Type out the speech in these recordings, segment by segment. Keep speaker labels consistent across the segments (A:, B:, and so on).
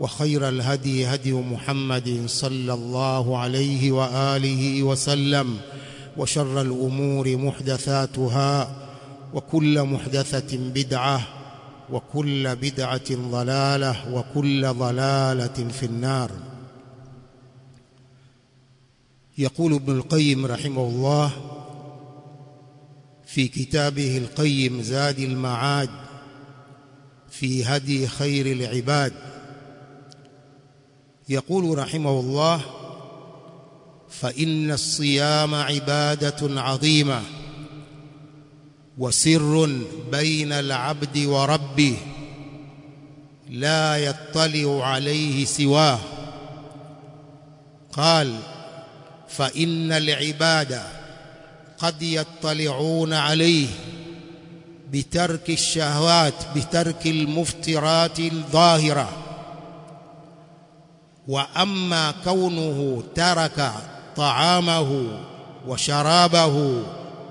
A: وخير الهدي هدي محمد صلى الله عليه وآله وسلم وشر الأمور محدثاتها وكل محدثة بدعة وكل بدعة ضلالة وكل ضلالة في النار. يقول ابن القيم رحمه الله في كتابه القيم زاد المعاد في هدي خير العباد يقول رحمه الله فإن الصيام عبادة عظيمة وسر بين العبد وربه لا يطلع عليه سواه. قال فإن العباد قد يطلعون عليه بترك الشهوات بترك المفترات الظاهرة. وأما كونه ترك طعامه وشرابه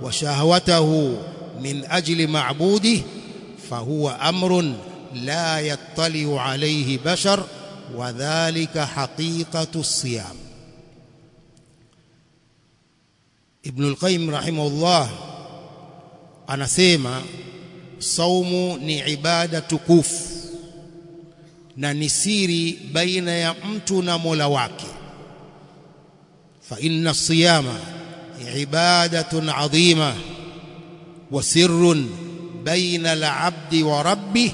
A: وشهوته من أجل معبوده فهو أمر لا يطلع عليه بشر وذلك حقيقة الصيام. ابن القيم رحمه الله anasema saumu ni ibada tukufu na ni siri baina ya mtu na Mola wake fa inna siyama ibadatun adhima wa sirrun baina al-abdi wa rabbih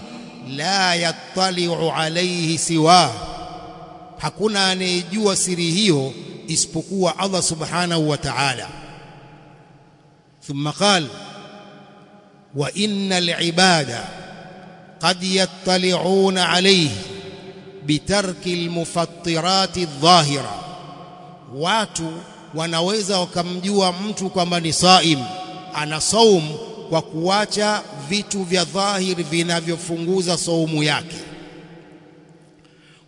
A: la yattali'u alayhi siwa hakuna anayejua siri hiyo isipokuwa Allah subhanahu wa ta'ala thumma qala wa innal ibada قد يطلعون عليه بترك المفطرات الظاهرة watu wanaweza wakamjua mtu kwamba ni saim ana saum kwa kuacha vitu vya dhahiri vinavyofunguza saumu yake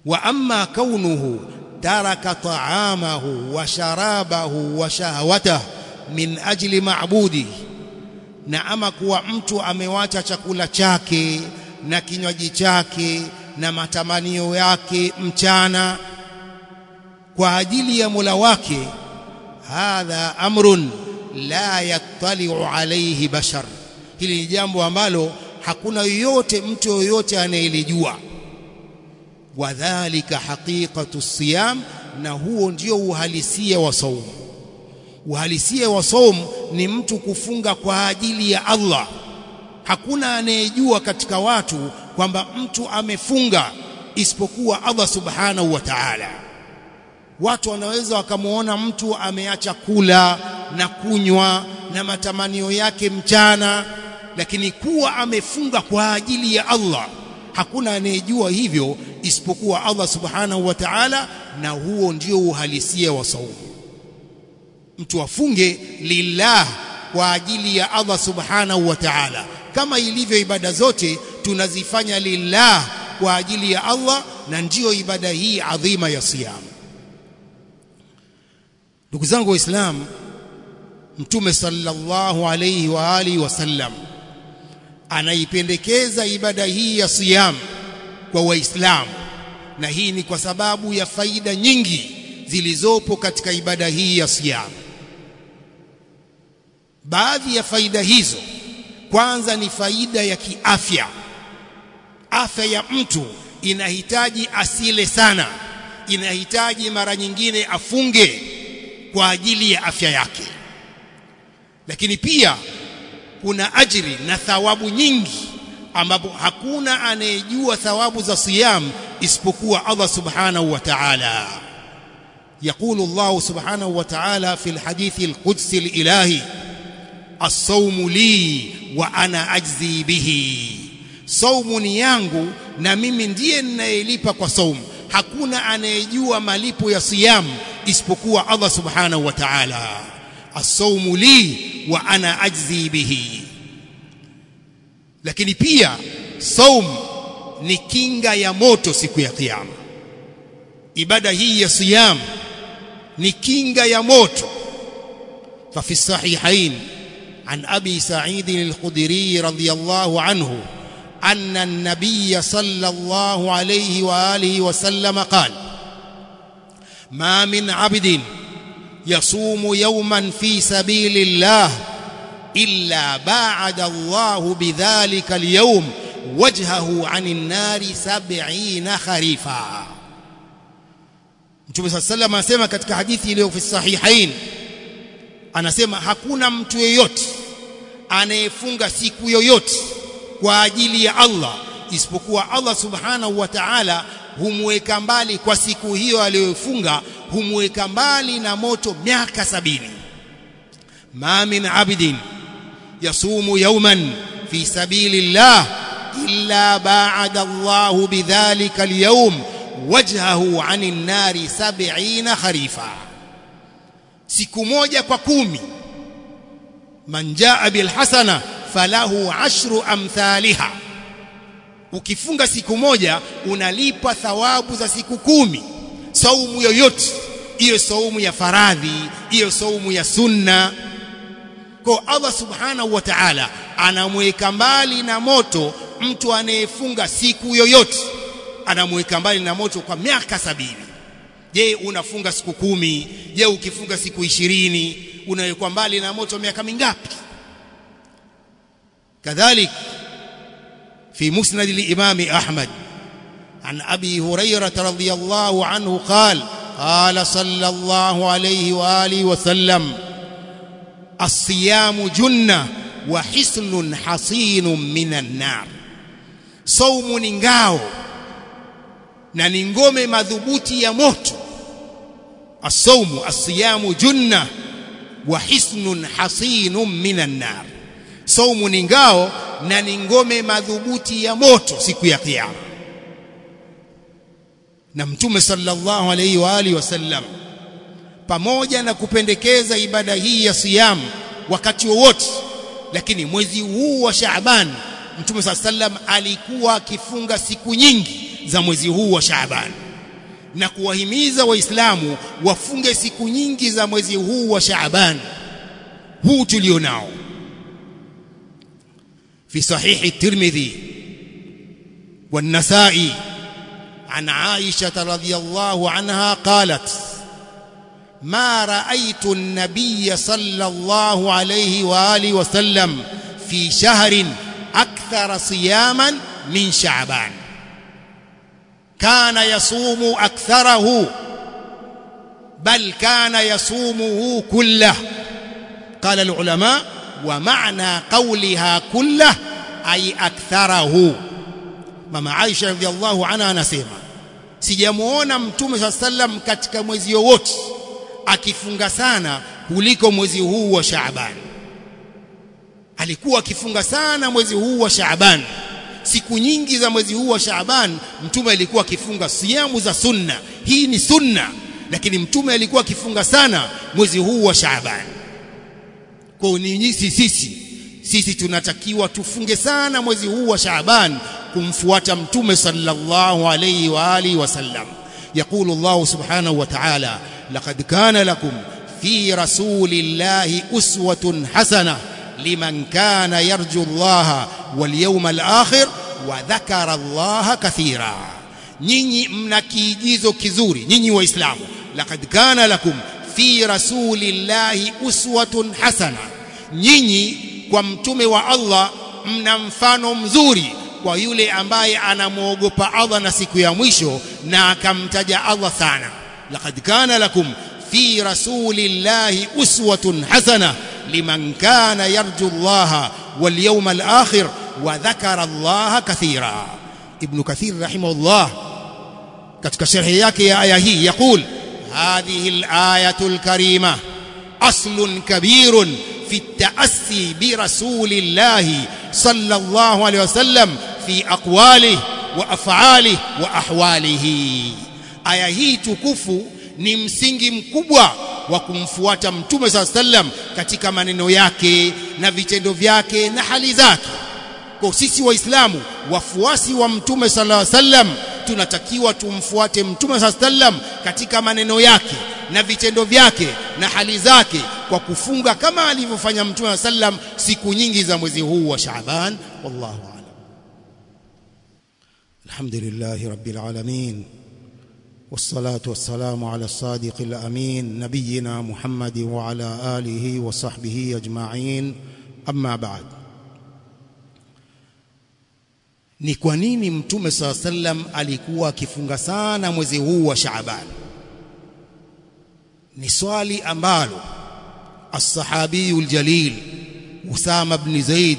A: wa amma kaunuhu taraka ta'amahu wa sharabahu wa shahwatahu min ajli ma'budi na ama kuwa mtu amewacha chakula chake na kinywaji chake na matamanio yake mchana. Kwa ajili ya Mola wake hadha amrun la yattali'u alayhi bashar. Hili ni jambo ambalo hakuna yoyote mtu yoyote anayelijua wadhālika haqiqatu siyam na huo ndio uhalisia wa saumu uhalisia wa saumu ni mtu kufunga kwa ajili ya Allah hakuna anayejua katika watu kwamba mtu amefunga isipokuwa Allah subhanahu wa ta'ala. Watu wanaweza wakamuona mtu ameacha kula na kunywa na matamanio yake mchana lakini kuwa amefunga kwa ajili ya Allah hakuna anayejua hivyo isipokuwa Allah subhanahu wa ta'ala na huo ndio uhalisia wa saumu. Mtu afunge lillah kwa ajili ya Allah subhanahu wa ta'ala kama ilivyo ibada zote tunazifanya lillah kwa ajili ya Allah na ndiyo ibada hii adhima ya siyam. Ndugu zangu waislamu mtume sallallahu alayhi wa alihi wasallam anaipendekeza ibada hii ya siyam kwa waislamu na hii ni kwa sababu ya faida nyingi zilizopo katika ibada hii ya siyam. Baadhi ya faida hizo kwanza ni faida ya kiafya afya ya mtu inahitaji asile sana inahitaji mara nyingine afunge kwa ajili ya afya yake lakini pia kuna ajiri na thawabu nyingi ambapo hakuna anayejua thawabu za siyam isipokuwa Allah subhanahu wa ta'ala يقول الله سبحانه وتعالى في الحديث القدسي الإلهي asawmu li wa ana ajzi bihi. Saumu ni yangu na mimi ndiye ninayelipa kwa saumu hakuna anayejua malipo ya siyam isipokuwa Allah subhanahu wa ta'ala. Asaumu li wa ana ajzi bihi. Lakini pia saum ni kinga ya moto siku ya kiyama. Ibada hii ya siyam ni kinga ya moto. Fa fi sahihain عن أبي سعيد الخدري رضي الله عنه أن النبي صلى الله عليه وآله وسلم قال ما من عبد يصوم يوما في سبيل الله إلا باعد الله بذلك اليوم وجهه عن النار سبعين خريفا. Mtume صلى الله عليه وسلم anasema katika hadithi iliyo fi sahihain anasema hakuna mtu yeyote anayefunga siku yoyote kwa ajili ya Allah isipokuwa Allah subhanahu wa ta'ala humweka mbali kwa siku hiyo aliyofunga humweka mbali na moto miaka sabini. Ma min abdin yasumu yawman fi sabilillah illa ba'ada Allah bidhalika al-yawm wajhahu 'anil nari 70 kharifa siku moja kwa kumi. Manjaa bilhasana bil hasana falahu ashru amthaliha. Ukifunga siku moja unalipa thawabu za siku kumi. Saumu yoyote. Iyo saumu ya faradhi iyo saumu ya sunna. Kwa Allah subhanahu wa ta'ala anamweka mbali na moto mtu anayefunga siku yoyote. Anamweka mbali na moto kwa miaka sabini je unafunga siku kumi? Je ukifunga siku ishirini unawekwa mbali na moto miaka mingapi? Kadhalik fi musnad al-imam ahmad an abi hurairah radhiyallahu anhu qal qala sallallahu alayhi wa alihi wa sallam as-siyamu junna wa hislun hasinun minan nar. Saumu ni ngao na ni ngome madhubuti ya moto asaumu asiyamu junna wa hisnun hasinun minan nar. Saumu ni ngao na ni ngome madhubuti ya moto siku ya kiyama. Na mtume sallallahu alaihi wa alihi wasallam pamoja na kupendekeza ibada hii ya siyamu wakati wowote lakini mwezi huu wa Shaaban mtume sallallahu alaihi wasallam alikuwa akifunga siku nyingi za mwezi huu wa Shaaban. Na kuwahimiza waislamu wafunge siku nyingi za mwezi huu wa Shaaban. Huu tulionao في صحيح الترمذي والنسائي عن عائشة رضي الله عنها قالت ما رأيت النبي صلى الله عليه وآله وسلم في شهر أكثر صياما من شعبان kana yasumu aktharahu bal kana yasumuhu kullah qala alulama wa maana qawliha kullah ay aktharahu. Mama Aisha radhiallahu anha anasema sijamuona mtume swalla sallam katika mwezi wowote akifunga sana kuliko mwezi huu wa Shaaban alikuwa akifunga sana mwezi huu wa Shaaban siku nyingi za mwezi huu wa Shaaban mtume alikuwa akifunga siamu za sunna hii ni sunna lakini mtume alikuwa akifunga sana mwezi huu wa Shaaban kwa ni sisi sisi tunatakiwa tufunge sana mwezi huu wa Shaaban kumfuata mtume sallallahu alayhi wa alihi wasallam يقول الله سبحانه وتعالى لقد كان لكم في رسول الله أسوة حسنة liman kana yarju Allah wal alakhir akhir wa dhakara Allah kathira. Nyinyi mna kiigizo kizuri nyinyi waislamu. Laqad kana lakum fi rasulillahi uswatun hasana. Nyinyi kwa mtume wa Allah mna mfano mzuri kwa yule ambaye anamwogopa Allah na siku ya mwisho na akamtaja Allah sana. Laqad kana lakum fi rasulillahi uswatun hasana. لمن كان يرجو الله واليوم الآخر وذكر الله كثيرا. ابن كثير رحمه الله كتكسر حياك يا آية يقول هذه الآية الكريمة أصل كبير في التأسي برسول الله صلى الله عليه وسلم في أقواله وأفعاله وأحواله. آية تكفو نمسنج كبوة wa kumfuata mtume saa sallam katika maneno yake na vitendo vyake na hali zake. Kwa sisi waislamu wafuasi wa mtume sala sallam tunatakiwa tumfuate mtume saa sallam katika maneno yake na vitendo vyake na hali zake kwa kufunga kama alivyofanya mtume sallam siku nyingi za mwezi huu wa Shaaban. Wallahu a'lam. Alhamdulillahi rabbil alamin والصلاة والسلام على الصادق الأمين نبينا محمد وعلى آله وصحبه أجمعين أما بعد ni kwa nini mtume saa sallam alikuwa akifunga sana mwezi huu wa Shaaban ni swali ambalo الصحابي الجليل أسامة بن زيد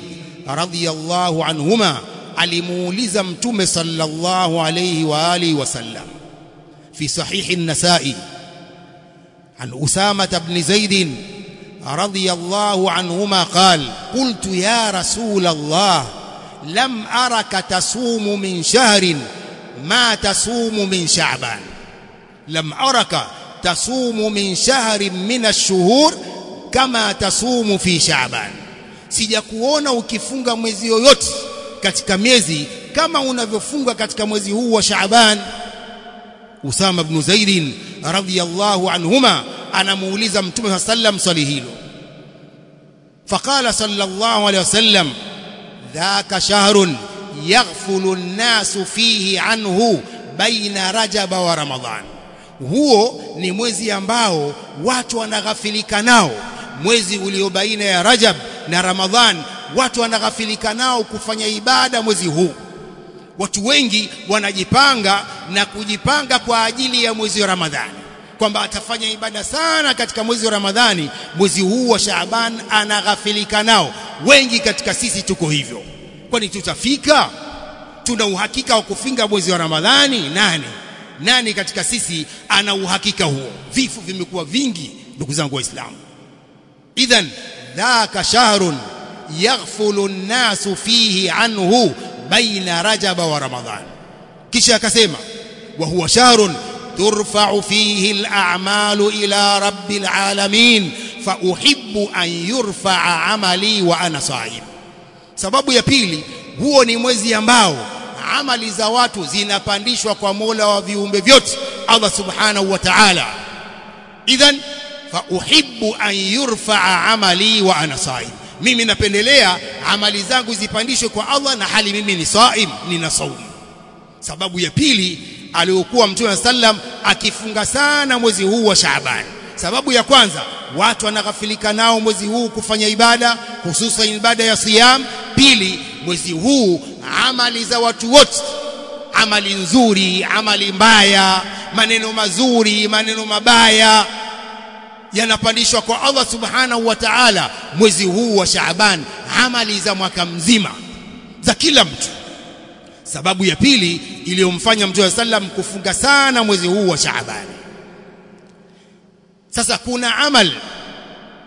A: رضي الله عنهما alimuuliza mtume sallallahu alayhi wa alihi wasallam في صحيح النسائي عن أسامة بن زيد رضي الله عنهما قال قلت يا رسول الله لم أرك تصوم من شهر ما تصوم من شعبان. لم أرك تصوم من شهر من الشهور كما تصوم في شعبان. Sijakuona ukifunga mwezi yoyote katika miezi kama unavyofunga katika mwezi huu wa Shaaban. Usama ibn Zaid radhiyallahu anhuma anamuuliza Mtume sallam swali hilo. Faqala sallallahu alayhi wasallam dhaka shahrun yaghfulu an-nasu fihi anhu baina rajaba wa ramadhan. Huo ni mwezi ambao watu wanaghafilika nao. Mwezi ulio baina ya Rajab na Ramadhan watu wanaghafilika nao kufanya ibada mwezi huu watu wengi wanajipanga na kujipanga kwa ajili ya mwezi wa Ramadhani. Kwamba atafanya ibada sana katika mwezi wa Ramadhani mwezi huu wa Shaaban anaghafilika nao. Wengi katika sisi tuko hivyo. Kwani tutafika? Tuna uhakika wa kufinga mwezi wa Ramadhani? Nani? Nani katika sisi ana uhakika huo? Vifo vimekuwa vingi ndugu zangu waislamu. Idhan dhaka shahrun yaghfulu an-nasu fihi anhu baina rajaba wa ramadhan kisha akasema wa huwa shahrun turfa'u fihi al-a'malu ila rabbil alamin fa uhibbu an yurfa'a amali wa ana sa'im. Sababu ya pili huo ni mwezi ambao amali za watu zinapandishwa kwa Mola wa viumbe vyote Allah subhanahu wa ta'ala. Idhan fa uhibbu an yurfa'a amali wa ana sa'im mimi napendelea amali zangu zipandishwe kwa Allah na hali mimi ni saim nina saumu sababu ya pili aliyokuwa mtume sallam akifunga sana mwezi huu wa Shaaban. Sababu ya kwanza watu wanaghafilika nao mwezi huu kufanya ibada hususan ibada ya siyam. Pili mwezi huu amali za watu wote amali nzuri amali mbaya maneno mazuri maneno mabaya yanapandishwa kwa Allah subhanahu wa ta'ala mwezi huu wa Shaaban amali za mwaka mzima za kila mtu. Sababu ya pili iliyomfanya Mtume sallam kufunga sana mwezi huu wa Shaaban sasa kuna amal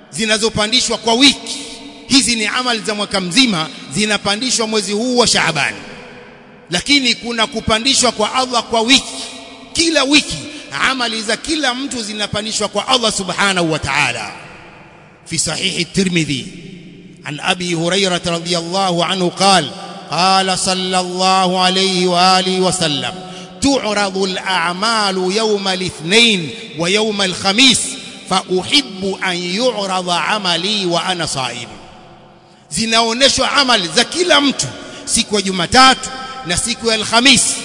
A: zinazopandishwa kwa wiki. Hizi ni amali za mwaka mzima zinapandishwa mwezi huu wa Shaaban lakini kuna kupandishwa kwa Allah kwa wiki. Kila wiki amali za kila mtu zinapandishwa kwa Allah subhanahu wa ta'ala fi sahih at-Tirmidhi an Abi Hurairah radhiyallahu anhu qala qala sallallahu alayhi wa alihi wa sallam تعرض الأعمال يوم الاثنين ويوم الخميس fa uhibbu an yu'rada amali wa ana saim zinaoneshwa amali za kila mtu siku ya Jumatatu na siku ya Alhamisi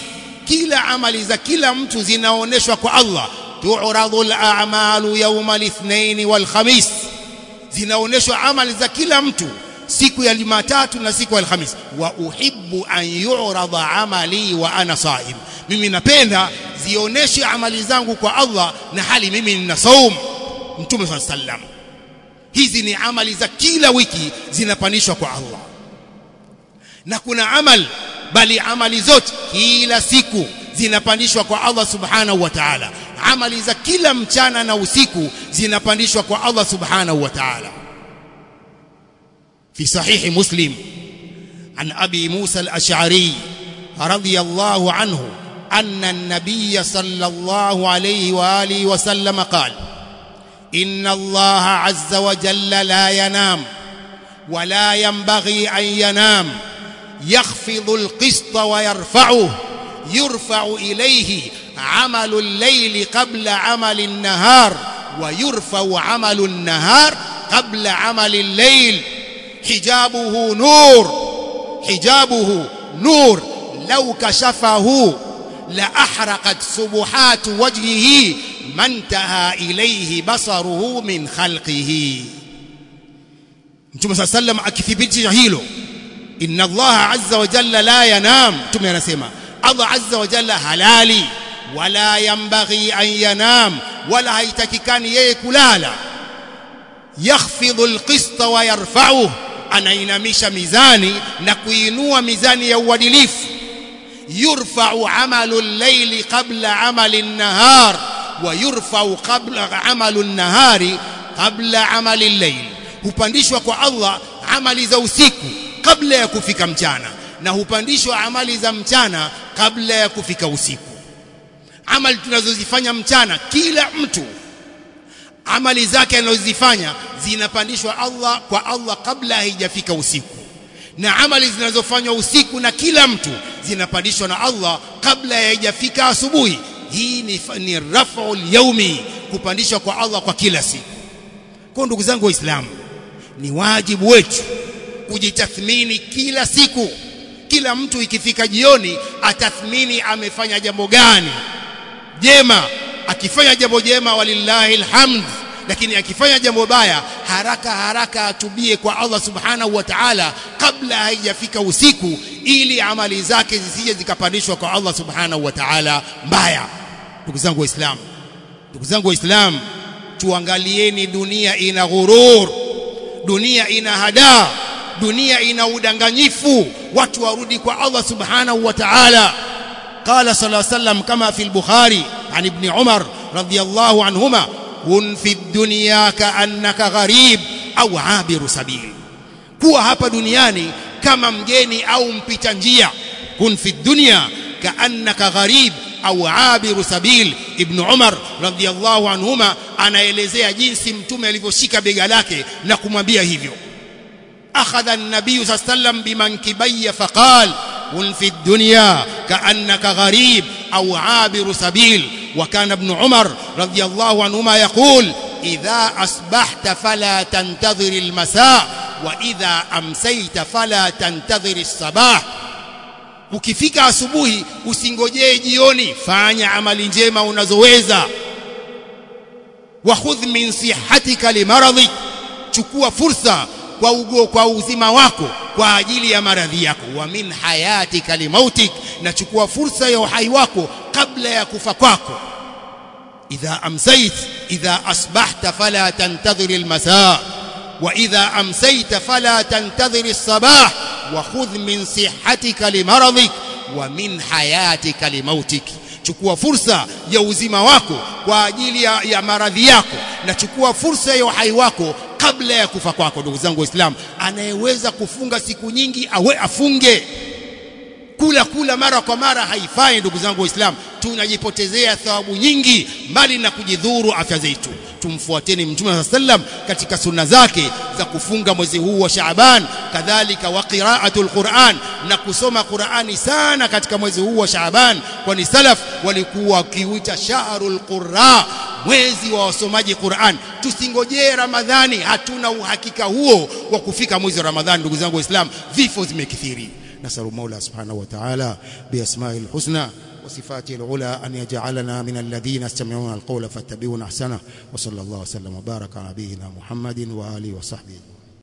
A: kila amali za kila mtu zinaoneshwa kwa Allah. Tu'radu al-a'malu yawma al-ithnain wal-khamis. Zinaoneshwa amali za kila mtu siku ya Jumatatu na siku ya Alhamis. Wa uhibbu an yu'rada amali wa ana saim. Mimi napenda zioneshe amali zangu kwa Allah na hali mimi nina saum. Mtume sallam hizi ni amali za kila wiki zinapandishwa kwa Allah. Na kuna amal bali amali zote kila siku zinapandishwa kwa Allah subhanahu wa ta'ala amali za kila mchana na usiku zinapandishwa kwa Allah subhanahu wa ta'ala في صحيح مسلم عن أبي موسى الأشعري رضي الله عنه أن النبي صلى الله عليه وآله وسلم قال إن الله عز وجل لا ينام ولا ينبغي أن ينام يخفض القسط ويرفعه. يرفع إليه عمل الليل قبل عمل النهار ويرفع عمل النهار قبل عمل الليل. حجابه نور حجابه نور. لو كشفه لأحرقت سبحات وجهه ما انتهى إليه بصره من خلقه. صلى الله عليه وسلم akithibitisha hilo inna Allah azza wa jalla la yanam. Mtume anasema Allah azza wa jalla halali wala yambaghi an yanam wala haitakikani yeye kulala. Yakhfidhu alqista wa yarfa'uhu anainamisha mizani na kuinua mizani ya uadilifu. Yurfa'u amalu al-layli qabla amali an-nahar wa yurfa'u qabla amalu an-nahari qabla amali al-layl. Hupandishwa kwa Allah amali za usiku kabla ya kufika mchana na hupandishwa amali za mchana kabla ya kufika usiku. Amali tunazozifanya mchana kila mtu amali zake anazozifanya zinapandishwa Allah kwa Allah kabla haijafika usiku. Na amali zinazofanywa usiku na kila mtu zinapandishwa na Allah kabla haijafika asubuhi. Hii ni, ni raf'ul yaumi kupandishwa kwa Allah kwa kila siku. Kwa ndugu zangu waislamu ni wajibu wetu kujitathmini kila siku. Kila mtu ikifika jioni atathmini amefanya jambo gani. Jema akifanya jambo jema walillahi alhamd. Lakini akifanya jambo baya haraka haraka atubie kwa Allah subhanahu wa ta'ala kabla haijafika usiku ili amali zake zisije zikapandishwa kwa Allah subhanahu wa ta'ala mbaya. Ndugu zangu waislamu ndugu zangu waislamu tuangalieni dunia ina ghurur dunia ina hadaa dunia ina udanganyifu watu warudi kwa Allah subhanahu wa ta'ala. Qala sallallahu alayhi wasallam kama fi al-bukhari an ibn umar radiyallahu anhuma kun fi dunya ka'annaka gharib au abiru sabil. Kuwa hapa duniani kama mgeni au mpita njia. Kun fi dunya kaannaka gharib au abiru sabil. Ibn umar radiyallahu anhuma anaelezea jinsi mtume alivyoshika bega lake na kumwambia hivyo. أخذ النبي صلى الله عليه وسلم بمنكبي فقال كن في الدنيا كأنك غريب أو عابر سبيل. وكان ابن عمر رضي الله عنهما يقول إذا أصبحت فلا تنتظر المساء وإذا أمسيت فلا تنتظر الصباح. Ukifika asubuhi usingojee jioni fanya amali njema unazoweza. Wa khudh min sihatika limaradhi chukua fursa kwa ugo kwa uzima wako kwa ajili ya maradhi yako. Wa min hayatika limautik nachukua fursa ya uhai wako kabla ya kufa kwako. Idha amsayt idha asbahta fala tantadhir almasa wa idha amsayta fala tantadhir as-sabah wa khudh min sihhatika limaradhik wa min hayatika limautik chukua fursa ya uzima wako kwa ajili ya, ya maradhi yako na chukua fursa ya uhai wako kabla ya kufa kwako ndugu zangu waislamu. Anayeweza kufunga siku nyingi awe afunge. Kula kula mara kwa mara haifai ndugu zangu waislamu. Tunajipotezea thawabu nyingi mbali na kujidhuru afya zetu. Tumfuateni mtume sallam katika sunna zake za kufunga mwezi huu wa Shaaban. Kadhalika wa qiraatul Qur'an na kusoma Qur'ani sana katika mwezi huu wa Shaaban. Kwani salaf walikuwa wakiuita shahrul qurra mwezi wa wasomaji Qur'an tusingojee ramadhani hatuna uhakika huo wa kufika mwezi wa ramadhani ndugu zangu waislamu vifo zimekithiri nasalu maula subhanahu wa ta'ala biasma'il husna وصفاته العلى أن يجعلنا من الذين يستمعون القول فاتبعون أحسنه وصلى الله وسلم وبارك على نبينا محمد وآله وصحبه